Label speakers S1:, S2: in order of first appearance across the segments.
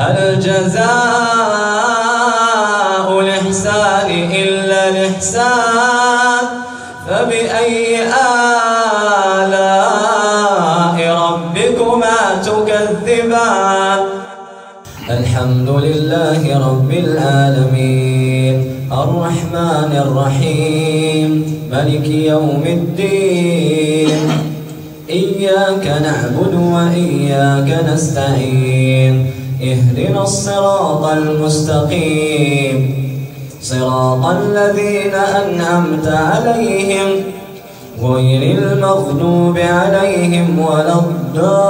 S1: هل جزاء الإحسان إلا الإحسان؟ فبأي آلاء ربكما تكذبان؟ الحمد لله رب العالمين. الرحمن الرحيم. ملك يوم الدين. إياك نعبد وإياك نستعين. اهدنا الصراط المستقيم. صراط الذين أنعمت عليهم. غير المغضوب عليهم ولا الضالين.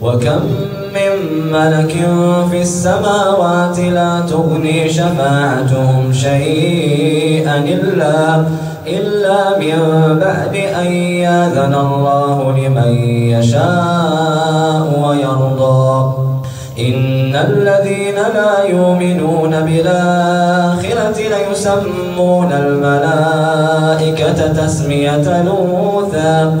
S1: وكم من ملك في السماوات لا تغني شفاعتهم شيئا إلا إلا من بعد أن يأذن الله لمن يشاء ويرضى. إن الذين لا يؤمنون بالآخرة ليسمون الملائكة تسمية لوثا.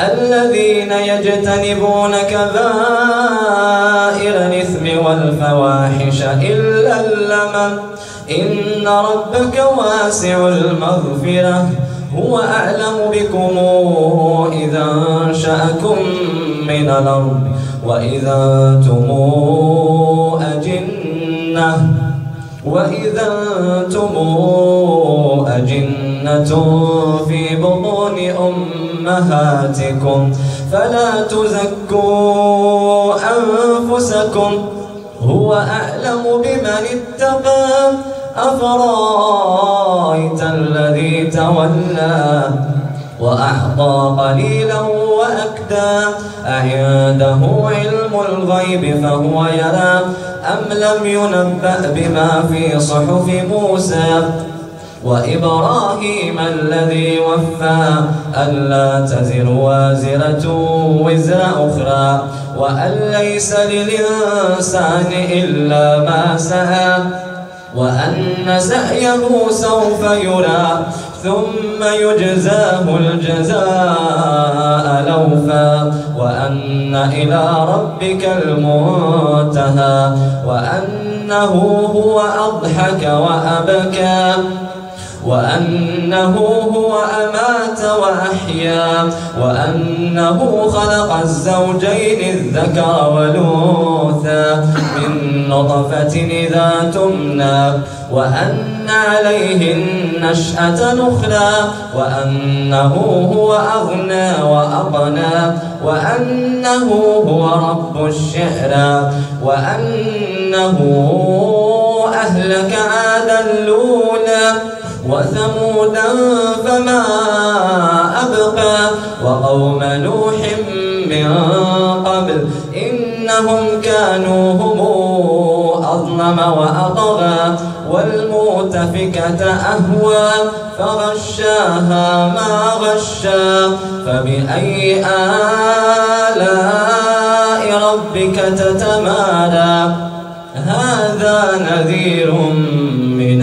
S1: الذين يجتنبون كبائر الإثم والفواحش إلا اللمم. إن ربك واسع المغفرة. هو أعلم بكم إذا أنشأكم من الأرض وإذا أنتم أجنة. وإذا أنتم أجنة في بطون أمهاتكم فلا تزكوا أنفسكم هو أعلم بمن اتقى أفرأيت الذي تولى وأعطى قليلا وأكدى أعنده علم الغيب فهو يرى أم لم ينبأ بما في صحف موسى وإبراهيم الذي وفى ألا تزر وازرة وزر أخرى وأن ليس للإنسان إلا ما سعى وأن سعيه سوف يرى ثم يجزاه الجزاء لوفا وأن إلى ربك المنتهى وأنه هو أضحك وأبكى. وأنه هو أمات وأحيا وأنه خلق الزوجين الذكر والأنثى من نطفة إذا تمنى وأن عليه النشأة الأخرى وأنه هو أغنى وأقنى وأنه هو رب الشعرى وأنه أهلك عادا الأولى وثمودا فما أبقى وقوم نوح من قبل إنهم كانوا هم أظلم وأطغى والمؤتفكة أهوى فغشاها ما غشى فبأي آلاء ربك تتمارى؟ هذا نذير من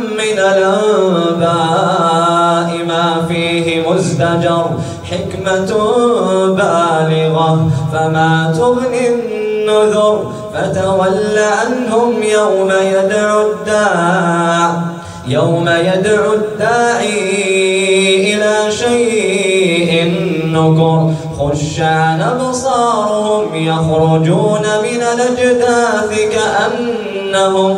S1: من الأنباء ما فيه مزدجر حكمة بالغة. فما تغني النذر فتول عنهم يوم يدعو الداع. يوم يدعو الداعي إلى شيء نكر. خش عن أبصارهم يخرجون من الأجداث كأنهم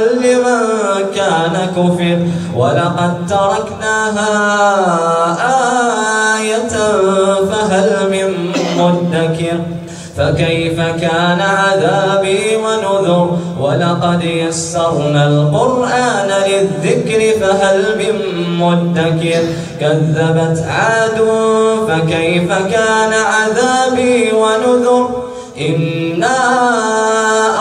S1: لمن كان كفر. ولقد تركناها آية فهل من مدكر؟ فكيف كان عذابي ونذر؟ ولقد يسرنا القرآن للذكر فهل من مدكر؟ كذبت عاد فكيف كان عذابي ونذر؟ إنا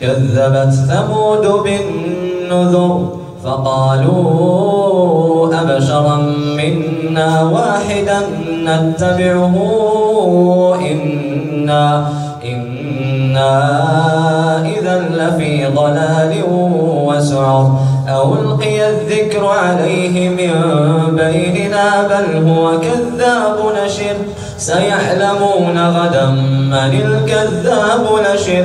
S1: كذبت ثمود بالنذر فقالوا أبشرا منا واحدا نتبعه إنا إنا إذا لفي ضلال وسعر. أو ألقي الذكر عليه من بيننا بل هو كذاب نشر سيعلمون غدا من الكذاب نشر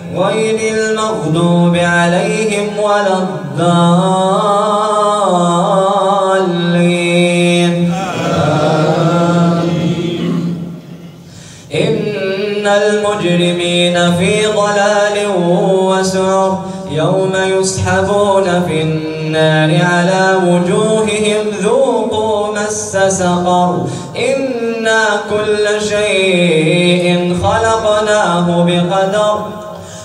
S1: غير المغضوب عليهم ولا الضالين. إن المجرمين في ضلال وسعر يوم يسحبون في النار على وجوههم ذوقوا مس سقر. إنا كل شيء خلقناه بقدر.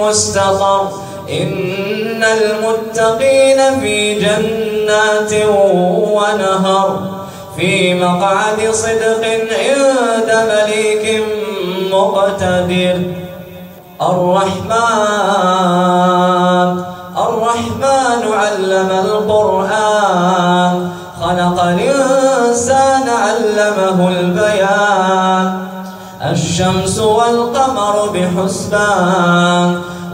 S1: مستقر. إن المتقين في جنات ونهر. في مقعد صدق عند مليك مقتدر. الرحمن الرحمن علم القرآن. خلق الإنسان علمه البيان. الشمس والقمر بحسبان.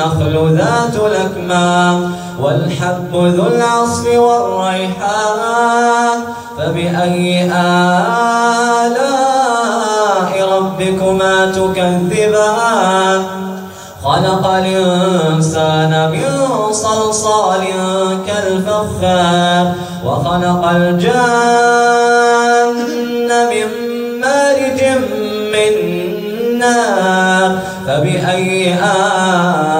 S1: والنخل ذات الأكمام والحب ذو العصف والريحان فبأي آلاء ربكما تكذبان؟ خلق الإنسان من صلصال كالفخار وخلق الجن من مارج من نار فبأي آلاء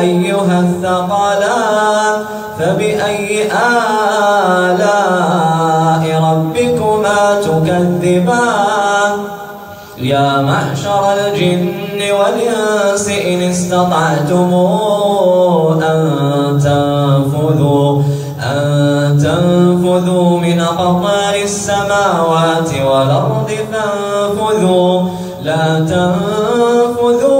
S1: أيها الثقلان فبأي آلاء ربكما تكذبان؟ يا معشر الجن والإنس إن استطعتم أن تنفذوا أن تنفذوا من أقطار السماوات والأرض فانفذوا. لا تنفذون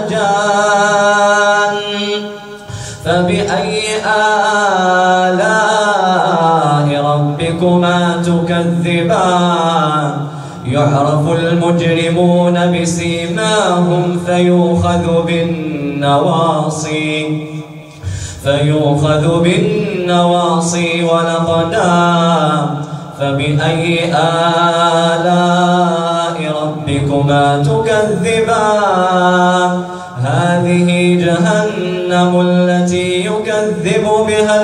S1: ربكما تكذبان. يعرف المجرمون بسيماهم فيوخذ بالنواصي. فيوخذ بالنواصي والأقدام فبأي آلاء ربكما تكذبان؟ هذه جهنم التي يكذب بها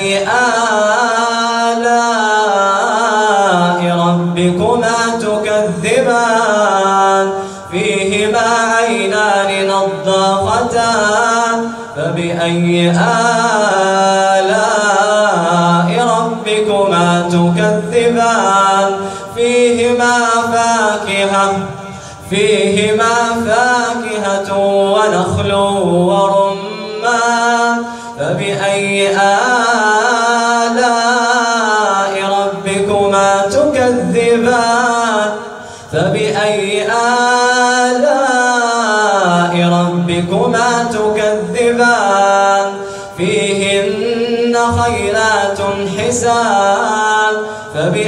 S1: فبأي آلاء ربكما تكذبان؟ فيهما فاكهة فيهما فاكهة ونخل ورمان. فبأي آلاء